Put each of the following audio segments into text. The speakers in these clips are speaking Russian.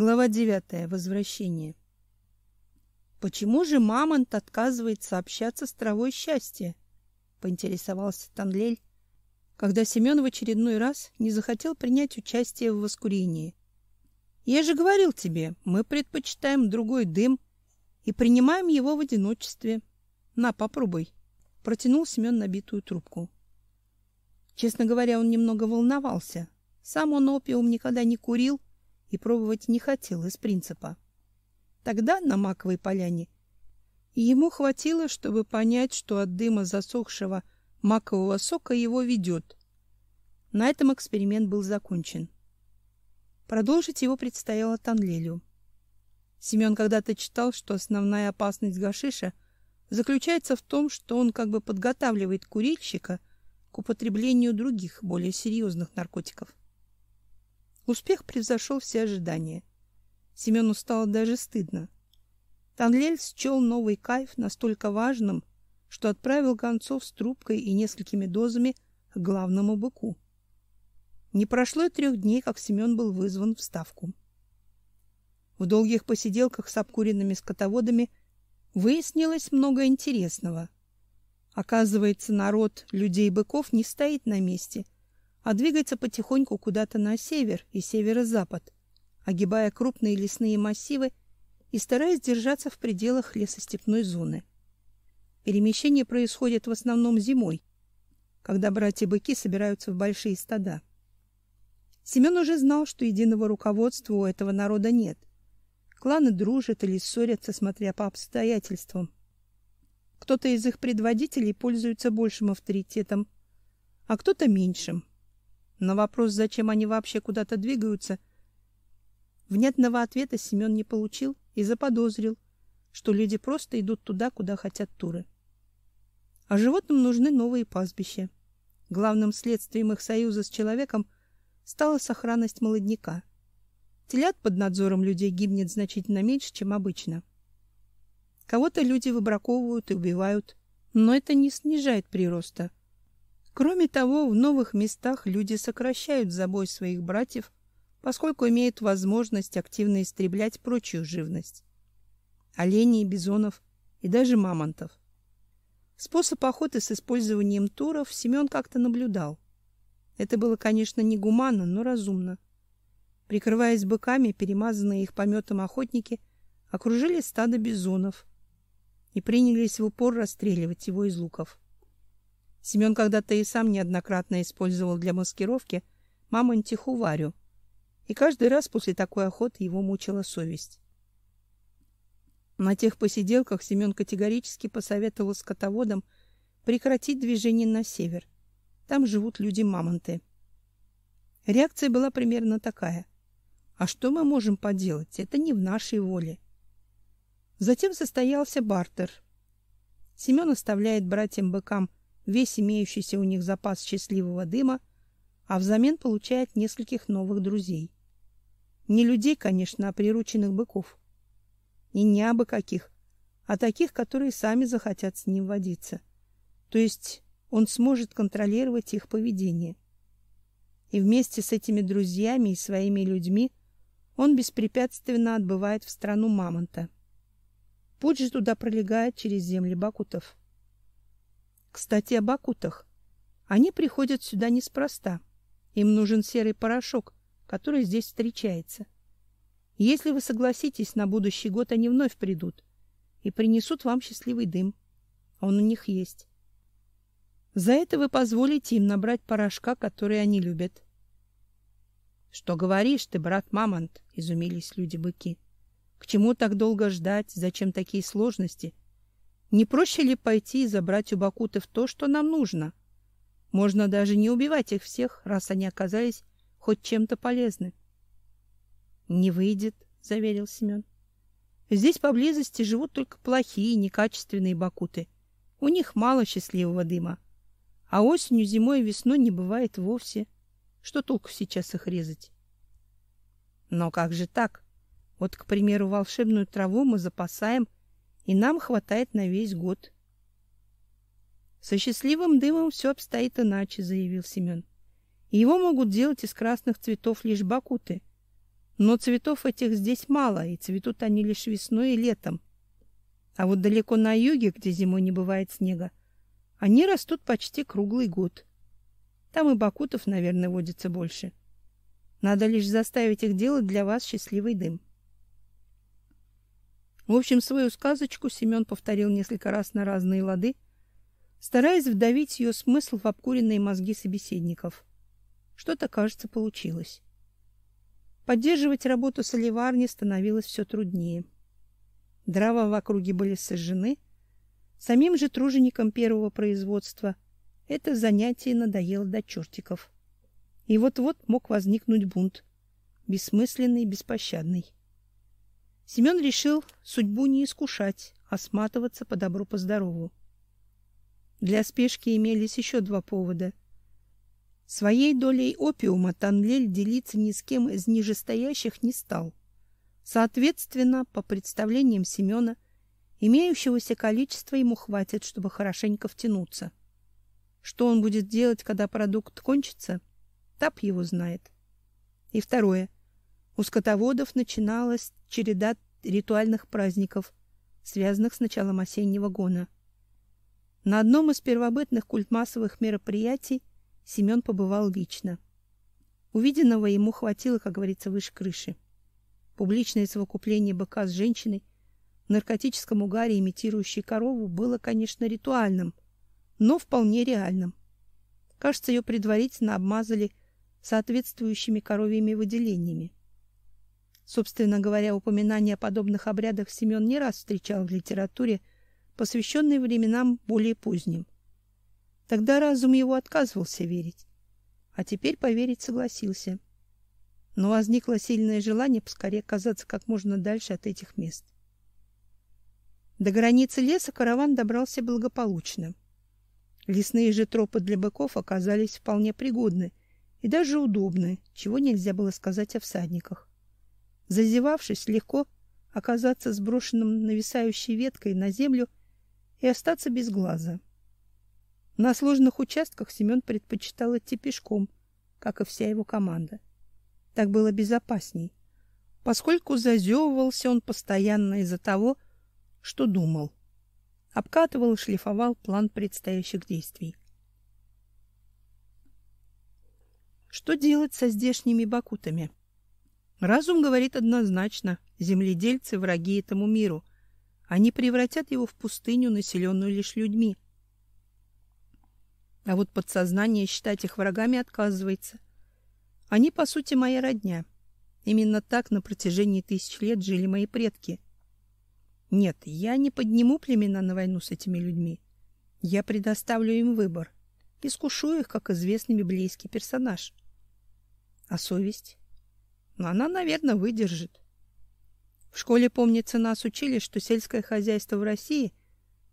Глава девятая. Возвращение. Почему же мамонт отказывается общаться с травой счастья? поинтересовался Танлель, когда Семен в очередной раз не захотел принять участие в воскурении. Я же говорил тебе, мы предпочитаем другой дым и принимаем его в одиночестве. На, попробуй. Протянул Семен набитую трубку. Честно говоря, он немного волновался. Сам он опиум никогда не курил и пробовать не хотел из принципа. Тогда на маковой поляне ему хватило, чтобы понять, что от дыма засохшего макового сока его ведет. На этом эксперимент был закончен. Продолжить его предстояло Танлелю. Семен когда-то читал, что основная опасность гашиша заключается в том, что он как бы подготавливает курильщика к употреблению других, более серьезных наркотиков. Успех превзошел все ожидания. Семену стало даже стыдно. Танлель счел новый кайф настолько важным, что отправил гонцов с трубкой и несколькими дозами к главному быку. Не прошло и трех дней, как Семен был вызван в ставку. В долгих посиделках с обкуренными скотоводами выяснилось много интересного. Оказывается, народ людей-быков не стоит на месте — а двигается потихоньку куда-то на север и северо-запад, огибая крупные лесные массивы и стараясь держаться в пределах лесостепной зоны. Перемещение происходит в основном зимой, когда братья-быки собираются в большие стада. Семен уже знал, что единого руководства у этого народа нет. Кланы дружат или ссорятся, смотря по обстоятельствам. Кто-то из их предводителей пользуется большим авторитетом, а кто-то меньшим. На вопрос, зачем они вообще куда-то двигаются, внятного ответа Семен не получил и заподозрил, что люди просто идут туда, куда хотят туры. А животным нужны новые пастбища. Главным следствием их союза с человеком стала сохранность молодняка. Телят под надзором людей гибнет значительно меньше, чем обычно. Кого-то люди выбраковывают и убивают, но это не снижает прироста, Кроме того, в новых местах люди сокращают забой своих братьев, поскольку имеют возможность активно истреблять прочую живность. Оленей, бизонов и даже мамонтов. Способ охоты с использованием туров Семен как-то наблюдал. Это было, конечно, не гуманно, но разумно. Прикрываясь быками, перемазанные их пометом охотники окружили стадо бизонов и принялись в упор расстреливать его из луков. Семен когда-то и сам неоднократно использовал для маскировки мамонтиху Варю, и каждый раз после такой охоты его мучила совесть. На тех посиделках Семен категорически посоветовал скотоводам прекратить движение на север. Там живут люди-мамонты. Реакция была примерно такая: "А что мы можем поделать? Это не в нашей воле". Затем состоялся бартер. Семен оставляет братьям-быкам весь имеющийся у них запас счастливого дыма, а взамен получает нескольких новых друзей. Не людей, конечно, а прирученных быков. И не абы каких, а таких, которые сами захотят с ним водиться. То есть он сможет контролировать их поведение. И вместе с этими друзьями и своими людьми он беспрепятственно отбывает в страну мамонта. Путь же туда пролегает через земли бакутов. Кстати, об акутах. Они приходят сюда неспроста. Им нужен серый порошок, который здесь встречается. Если вы согласитесь, на будущий год они вновь придут и принесут вам счастливый дым. Он у них есть. За это вы позволите им набрать порошка, который они любят. Что говоришь ты, брат Мамонт, изумились люди-быки. К чему так долго ждать? Зачем такие сложности? Не проще ли пойти и забрать у бакутов то, что нам нужно? Можно даже не убивать их всех, раз они оказались хоть чем-то полезны. Не выйдет, заверил Семен. Здесь поблизости живут только плохие, некачественные бакуты. У них мало счастливого дыма. А осенью, зимой и весной не бывает вовсе. Что толку сейчас их резать? Но как же так? Вот, к примеру, волшебную траву мы запасаем и нам хватает на весь год. Со счастливым дымом все обстоит иначе, заявил Семен. Его могут делать из красных цветов лишь бакуты. Но цветов этих здесь мало, и цветут они лишь весной и летом. А вот далеко на юге, где зимой не бывает снега, они растут почти круглый год. Там и бакутов, наверное, водится больше. Надо лишь заставить их делать для вас счастливый дым. В общем, свою сказочку Семен повторил несколько раз на разные лады, стараясь вдавить ее смысл в обкуренные мозги собеседников. Что-то, кажется, получилось. Поддерживать работу соливарни становилось все труднее. Дрова в округе были сожжены, самим же труженикам первого производства это занятие надоело до чертиков. И вот-вот мог возникнуть бунт, бессмысленный беспощадный. Семен решил судьбу не искушать, а сматываться по добру по здорову. Для спешки имелись еще два повода. Своей долей опиума Танлель делиться ни с кем из нижестоящих не стал. Соответственно, по представлениям Семена, имеющегося количества ему хватит, чтобы хорошенько втянуться. Что он будет делать, когда продукт кончится, Тап его знает. И второе. У скотоводов начиналась череда ритуальных праздников, связанных с началом осеннего гона. На одном из первобытных культмассовых мероприятий Семен побывал лично. Увиденного ему хватило, как говорится, выше крыши. Публичное совокупление быка с женщиной в наркотическом угаре, имитирующей корову, было, конечно, ритуальным, но вполне реальным. Кажется, ее предварительно обмазали соответствующими коровьими выделениями. Собственно говоря, упоминания о подобных обрядах Семен не раз встречал в литературе, посвященной временам более поздним. Тогда разум его отказывался верить, а теперь поверить согласился. Но возникло сильное желание поскорее оказаться как можно дальше от этих мест. До границы леса караван добрался благополучно. Лесные же тропы для быков оказались вполне пригодны и даже удобны, чего нельзя было сказать о всадниках. Зазевавшись, легко оказаться сброшенным нависающей веткой на землю и остаться без глаза. На сложных участках Семен предпочитал идти пешком, как и вся его команда. Так было безопасней, поскольку зазевывался он постоянно из-за того, что думал. Обкатывал и шлифовал план предстоящих действий. Что делать со здешними бакутами? Разум говорит однозначно: земледельцы враги этому миру. Они превратят его в пустыню, населенную лишь людьми. А вот подсознание считать их врагами отказывается. Они по сути моя родня. Именно так на протяжении тысяч лет жили мои предки. Нет, я не подниму племена на войну с этими людьми. Я предоставлю им выбор. Искушу их, как известный библейский персонаж. А совесть? Но она, наверное, выдержит. В школе, помнится, нас учили, что сельское хозяйство в России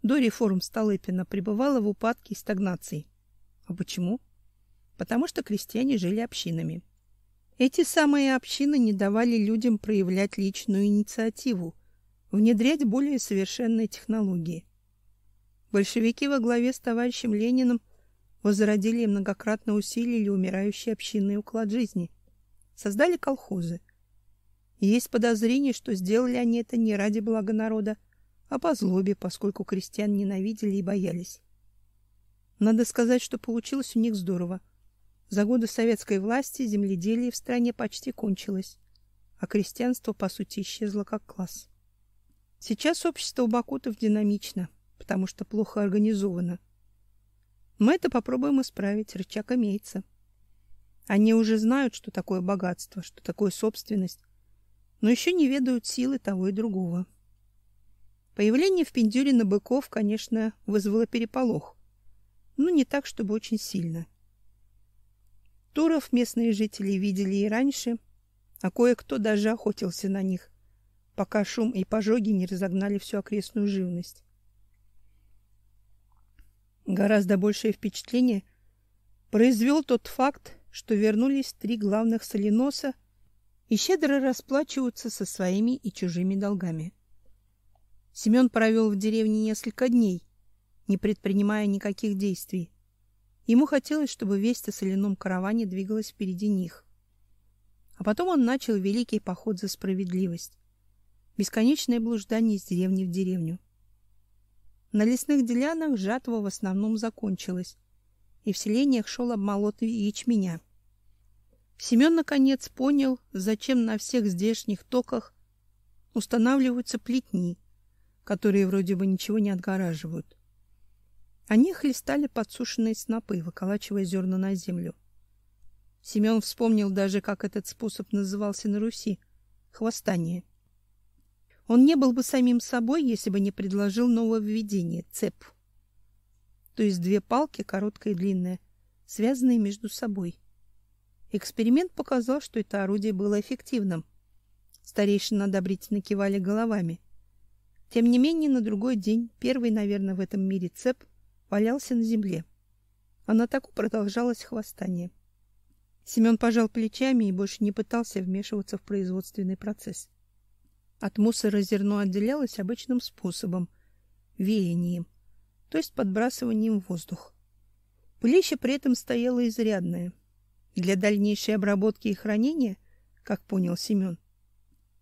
до реформ Столыпина пребывало в упадке и стагнации. А почему? Потому что крестьяне жили общинами. Эти самые общины не давали людям проявлять личную инициативу, внедрять более совершенные технологии. Большевики во главе с товарищем Лениным возродили многократно усилили умирающий общинный уклад жизни создали колхозы. Есть подозрение, что сделали они это не ради блага народа, а по злобе, поскольку крестьян ненавидели и боялись. Надо сказать, что получилось у них здорово. За годы советской власти земледелие в стране почти кончилось, а крестьянство по сути исчезло как класс. Сейчас общество у бакутов динамично, потому что плохо организовано. Мы это попробуем исправить, рычаг имеется. Они уже знают, что такое богатство, что такое собственность, но еще не ведают силы того и другого. Появление в Пиндюрино быков, конечно, вызвало переполох, но не так, чтобы очень сильно. Туров местные жители видели и раньше, а кое-кто даже охотился на них, пока шум и пожоги не разогнали всю окрестную живность. Гораздо большее впечатление произвел тот факт, что вернулись три главных соленоса и щедро расплачиваются со своими и чужими долгами. Семен провел в деревне несколько дней, не предпринимая никаких действий. Ему хотелось, чтобы весть о соляном караване двигалась впереди них. А потом он начал великий поход за справедливость. Бесконечное блуждание из деревни в деревню. На лесных делянах жатва в основном закончилась, и в селениях шел обмолот ячменя. Семен наконец понял, зачем на всех здешних токах устанавливаются плетни, которые вроде бы ничего не отгораживают. Они хлестали подсушенные снопы, выколачивая зерна на землю. Семен вспомнил даже, как этот способ назывался на Руси — хвостание. Он не был бы самим собой, если бы не предложил нововведение — цеп. То есть две палки, короткая и длинная, связанные между собой. Эксперимент показал, что это орудие было эффективным. Старейшины одобрительно кивали головами. Тем не менее, на другой день, первый, наверное, в этом мире цеп, валялся на земле. А на таку продолжалось хвостание. Семен пожал плечами и больше не пытался вмешиваться в производственный процесс. От мусора зерно отделялось обычным способом веянием, то есть подбрасыванием в воздух. Пылище при этом стояло изрядное. Для дальнейшей обработки и хранения, как понял Семен,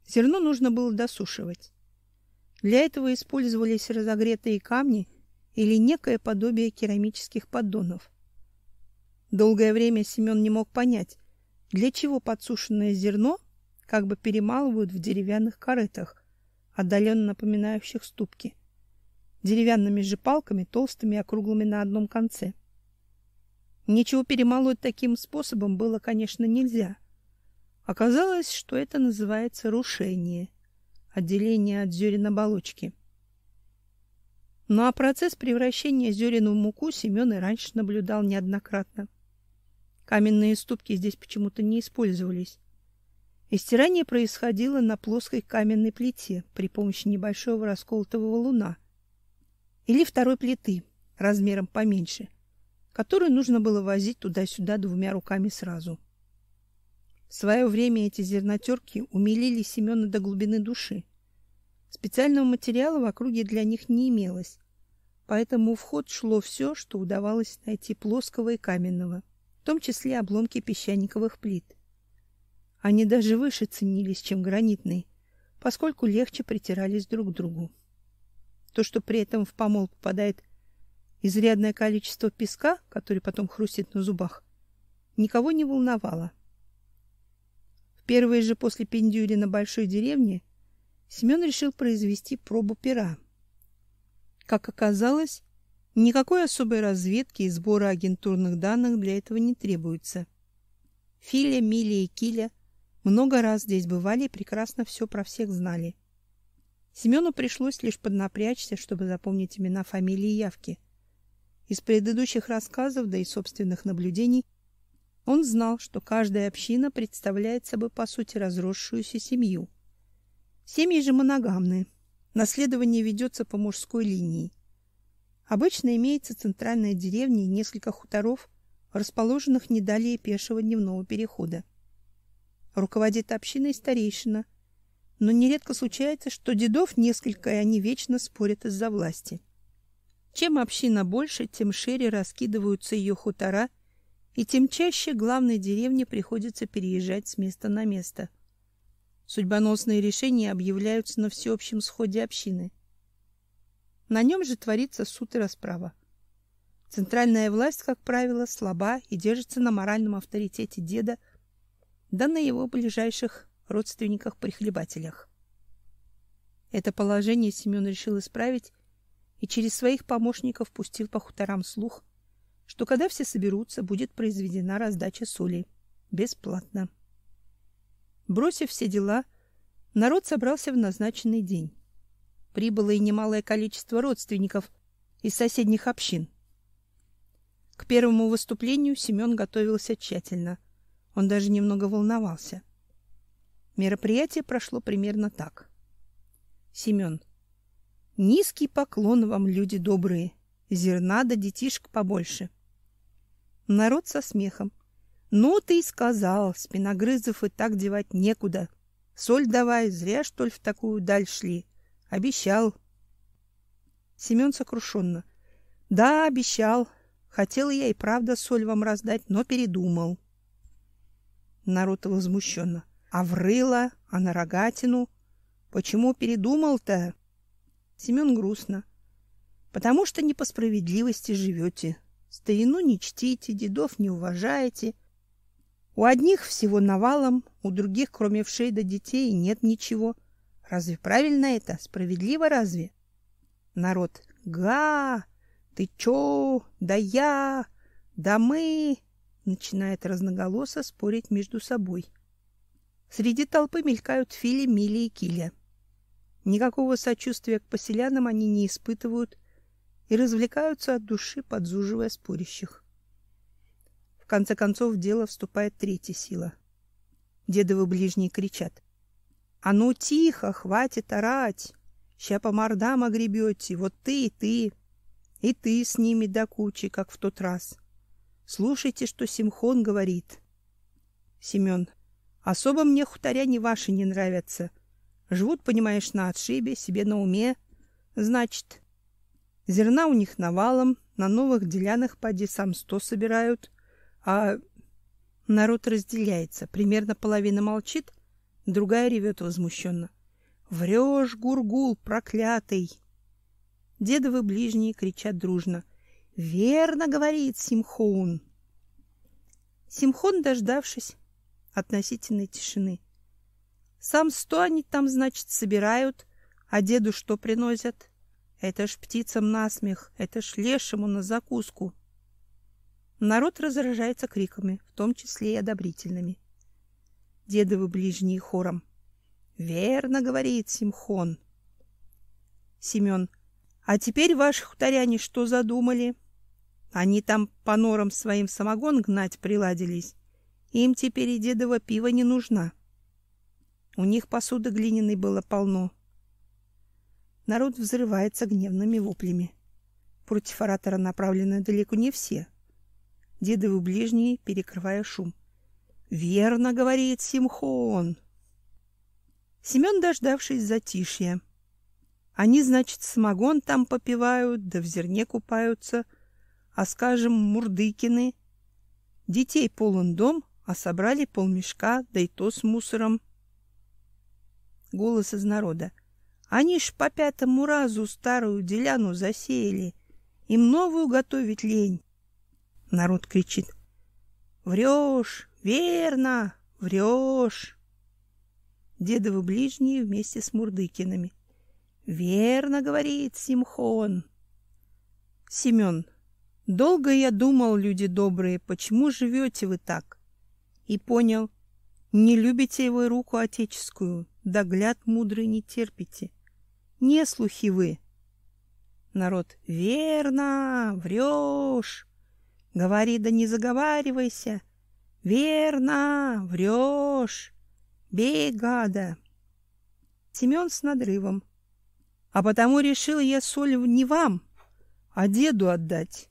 зерно нужно было досушивать. Для этого использовались разогретые камни или некое подобие керамических поддонов. Долгое время Семен не мог понять, для чего подсушенное зерно как бы перемалывают в деревянных корытах, отдаленно напоминающих ступки, деревянными же палками, толстыми и округлыми на одном конце. Ничего перемалывать таким способом было, конечно, нельзя. Оказалось, что это называется рушение, отделение от зерен оболочки. Ну а процесс превращения зерен в муку Семен и раньше наблюдал неоднократно. Каменные ступки здесь почему-то не использовались. И стирание происходило на плоской каменной плите при помощи небольшого расколотого валуна или второй плиты размером поменьше, которую нужно было возить туда-сюда двумя руками сразу. В свое время эти зернотерки умилили Семена до глубины души. Специального материала в округе для них не имелось, поэтому в ход шло все, что удавалось найти плоского и каменного в том числе обломки песчаниковых плит. Они даже выше ценились, чем гранитные, поскольку легче притирались друг к другу. То, что при этом в помол попадает изрядное количество песка, который потом хрустит на зубах, никого не волновало. В первые же после пендюри на большой деревне Семен решил произвести пробу пера. Как оказалось, Никакой особой разведки и сбора агентурных данных для этого не требуется. Филя, Миля и Киля много раз здесь бывали и прекрасно все про всех знали. Семену пришлось лишь поднапрячься, чтобы запомнить имена, фамилии и явки. Из предыдущих рассказов, да и собственных наблюдений, он знал, что каждая община представляет собой по сути разросшуюся семью. Семьи же моногамные. Наследование ведется по мужской линии. Обычно имеется центральная деревня и несколько хуторов, расположенных не далее пешего дневного перехода. Руководит общиной старейшина, но нередко случается, что дедов несколько, и они вечно спорят из-за власти. Чем община больше, тем шире раскидываются ее хутора, и тем чаще главной деревне приходится переезжать с места на место. Судьбоносные решения объявляются на всеобщем сходе общины – на нем же творится суд и расправа. Центральная власть, как правило, слаба и держится на моральном авторитете деда, да на его ближайших родственниках-прихлебателях. Это положение Семен решил исправить и через своих помощников пустил по хуторам слух, что когда все соберутся, будет произведена раздача соли бесплатно. Бросив все дела, народ собрался в назначенный день прибыло и немалое количество родственников из соседних общин. К первому выступлению Семен готовился тщательно. Он даже немного волновался. Мероприятие прошло примерно так. Семен. Низкий поклон вам, люди добрые. Зерна да детишек побольше. Народ со смехом. Ну ты и сказал, спиногрызов и так девать некуда. Соль давай, зря что ли в такую даль шли. Обещал. Семен сокрушенно. Да, обещал. Хотел я и правда соль вам раздать, но передумал. Народ возмущенно. А в рыло, а на рогатину? Почему передумал-то? Семен грустно. Потому что не по справедливости живете. Старину не чтите, дедов не уважаете. У одних всего навалом, у других, кроме вшей до детей, нет ничего. Разве правильно это? Справедливо разве? Народ. Га! Ты чё? Да я! Да мы! Начинает разноголосо спорить между собой. Среди толпы мелькают Фили, Мили и Киля. Никакого сочувствия к поселянам они не испытывают и развлекаются от души, подзуживая спорящих. В конце концов в дело вступает третья сила. Дедовы ближние кричат: "А ну тихо, хватит орать! Ща по мордам огребете, вот ты и ты, и ты с ними до кучи, как в тот раз. Слушайте, что Симхон говорит". Семен: "Особо мне хуторяне ваши не нравятся. Живут, понимаешь, на отшибе, себе на уме. Значит, зерна у них навалом, на новых делянах поди сам сто собирают, а народ разделяется. Примерно половина молчит, другая ревет возмущенно. Врешь, гургул проклятый! Дедовы ближние кричат дружно. Верно говорит Симхон. Симхон, дождавшись относительной тишины, сам сто они там, значит, собирают, а деду что приносят? Это ж птицам насмех, это ж лешему на закуску. Народ разражается криками, в том числе и одобрительными. Дедовы ближние хором. Верно говорит Симхон. Семен. А теперь ваши хуторяне что задумали? Они там по норам своим самогон гнать приладились. Им теперь и дедово пиво не нужна. У них посуды глиняной было полно. Народ взрывается гневными воплями. Против оратора направлены далеко не все. Дедовы ближние, перекрывая шум. «Верно, — говорит Симхон!» Семен, дождавшись затишья. Они, значит, самогон там попивают, да в зерне купаются, а, скажем, Мурдыкины. Детей полон дом, а собрали полмешка, да и то с мусором голос из народа. Они ж по пятому разу старую деляну засеяли. Им новую готовить лень. Народ кричит. Врешь, верно, врешь. Дедовы ближние вместе с Мурдыкинами. Верно, говорит Симхон. Семен. Долго я думал, люди добрые, почему живете вы так? И понял, не любите его руку отеческую, догляд мудрый не терпите. Не слухи вы. Народ, верно, врешь. Говори, да не заговаривайся. Верно, врешь. Бей, гада. Семен с надрывом. А потому решил я соль не вам, а деду отдать.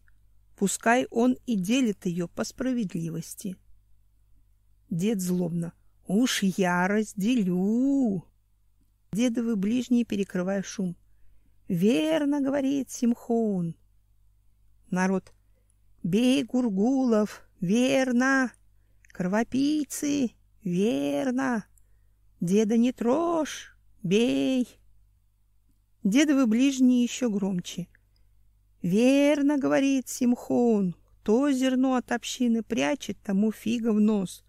Пускай он и делит ее по справедливости. Дед злобно. Уж я разделю. Дедовы ближние перекрывая шум. Верно говорит Симхон. Народ. Бей гургулов, верно. Кровопийцы, верно. Деда не трожь, бей. Дедовы ближние еще громче. Верно говорит Симхон. Кто зерно от общины прячет, тому фига в нос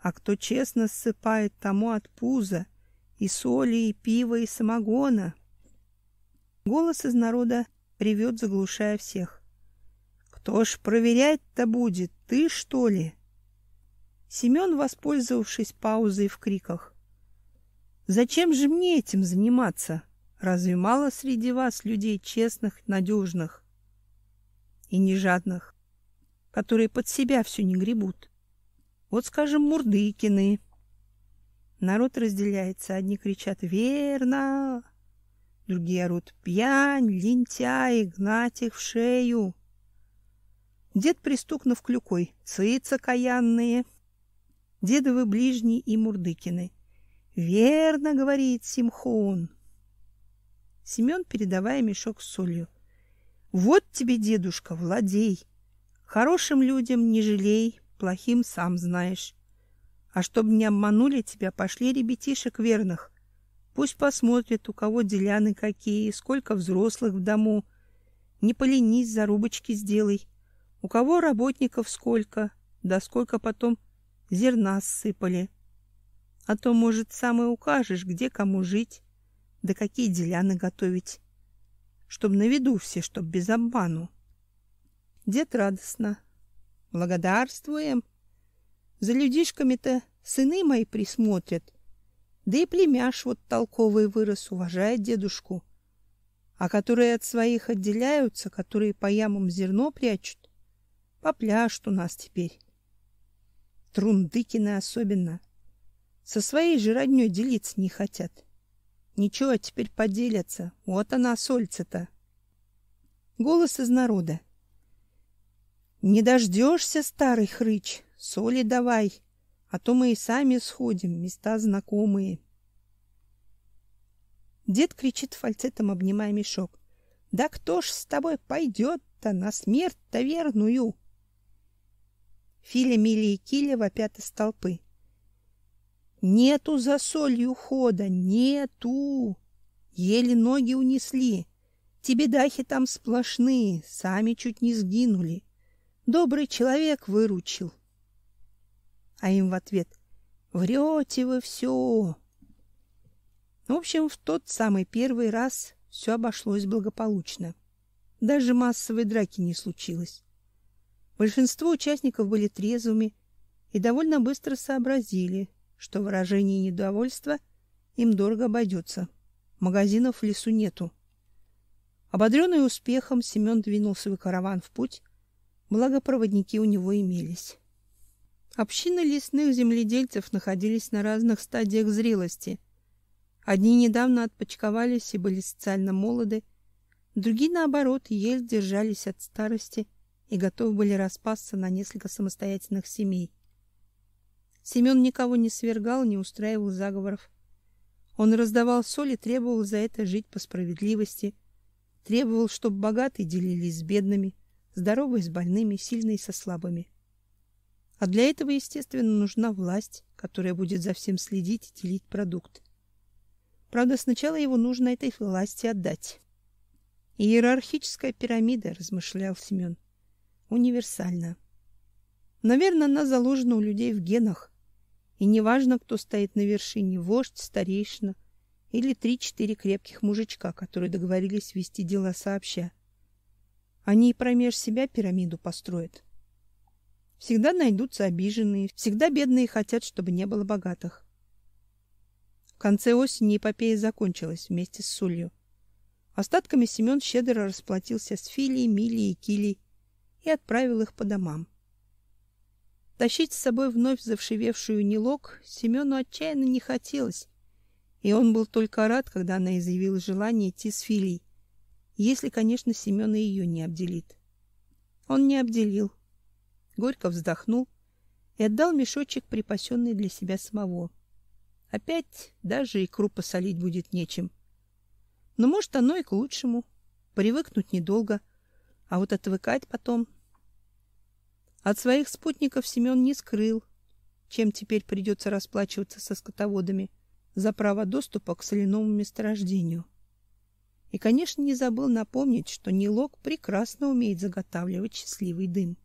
а кто честно ссыпает тому от пуза и соли, и пива, и самогона. Голос из народа ревет, заглушая всех. Кто ж проверять-то будет, ты что ли? Семен, воспользовавшись паузой в криках. Зачем же мне этим заниматься? Разве мало среди вас людей честных, надежных и не жадных, которые под себя все не гребут? Вот, скажем, Мурдыкины. Народ разделяется. Одни кричат «Верно!», другие орут «Пьянь, лентяй, гнать их в шею!». Дед, пристукнув клюкой, «Цыца каянные!» Дедовы ближние и Мурдыкины. «Верно!» — говорит Симхон. Семен, передавая мешок с солью. «Вот тебе, дедушка, владей! Хорошим людям не жалей, плохим сам знаешь. А чтобы не обманули тебя, пошли ребятишек верных. Пусть посмотрят, у кого деляны какие, сколько взрослых в дому. Не поленись, зарубочки сделай. У кого работников сколько, да сколько потом зерна сыпали. А то, может, сам и укажешь, где кому жить, да какие деляны готовить. Чтоб на виду все, чтоб без обману. Дед радостно. Благодарствуем. За людишками-то сыны мои присмотрят. Да и племяш вот толковый вырос, уважает дедушку. А которые от своих отделяются, которые по ямам зерно прячут, попляшут у нас теперь. Трундыкины особенно. Со своей же роднёй делиться не хотят. Ничего, теперь поделятся. Вот она, сольца-то. Голос из народа. Не дождешься, старый хрыч, соли давай, а то мы и сами сходим, места знакомые. Дед кричит фальцетом, обнимая мешок. Да кто ж с тобой пойдет-то на смерть-то верную? Филя, Мили и Киля вопят из толпы. Нету за солью хода, нету. Еле ноги унесли. Тебе дахи там сплошные, сами чуть не сгинули. Добрый человек выручил. А им в ответ: "Врете вы все. В общем, в тот самый первый раз все обошлось благополучно. Даже массовой драки не случилось. Большинство участников были трезвыми и довольно быстро сообразили, что выражение недовольства им дорого обойдется. Магазинов в лесу нету. Ободренный успехом, Семен двинул свой караван в путь, благо проводники у него имелись. Общины лесных земледельцев находились на разных стадиях зрелости. Одни недавно отпочковались и были социально молоды, другие, наоборот, еле держались от старости и готовы были распасться на несколько самостоятельных семей. Семен никого не свергал, не устраивал заговоров. Он раздавал соль и требовал за это жить по справедливости, требовал, чтобы богатые делились с бедными, здоровые с больными, сильные со слабыми. А для этого, естественно, нужна власть, которая будет за всем следить и делить продукт. Правда, сначала его нужно этой власти отдать. Иерархическая пирамида, размышлял Семен, универсальна. Наверное, она заложена у людей в генах. И неважно, кто стоит на вершине, вождь, старейшина или три-четыре крепких мужичка, которые договорились вести дела сообща. Они и промеж себя пирамиду построят. Всегда найдутся обиженные, всегда бедные хотят, чтобы не было богатых. В конце осени эпопея закончилась вместе с Сулью. Остатками Семен щедро расплатился с Филией, Милей и Килей и отправил их по домам. Тащить с собой вновь завшивевшую Нилок Семену отчаянно не хотелось, и он был только рад, когда она изъявила желание идти с Филей, если, конечно, Семен ее не обделит. Он не обделил. Горько вздохнул и отдал мешочек, припасенный для себя самого. Опять даже икру посолить будет нечем. Но, может, оно и к лучшему. Привыкнуть недолго, а вот отвыкать потом. От своих спутников Семен не скрыл, чем теперь придется расплачиваться со скотоводами за право доступа к соляному месторождению. И, конечно, не забыл напомнить, что Нилок прекрасно умеет заготавливать счастливый дым.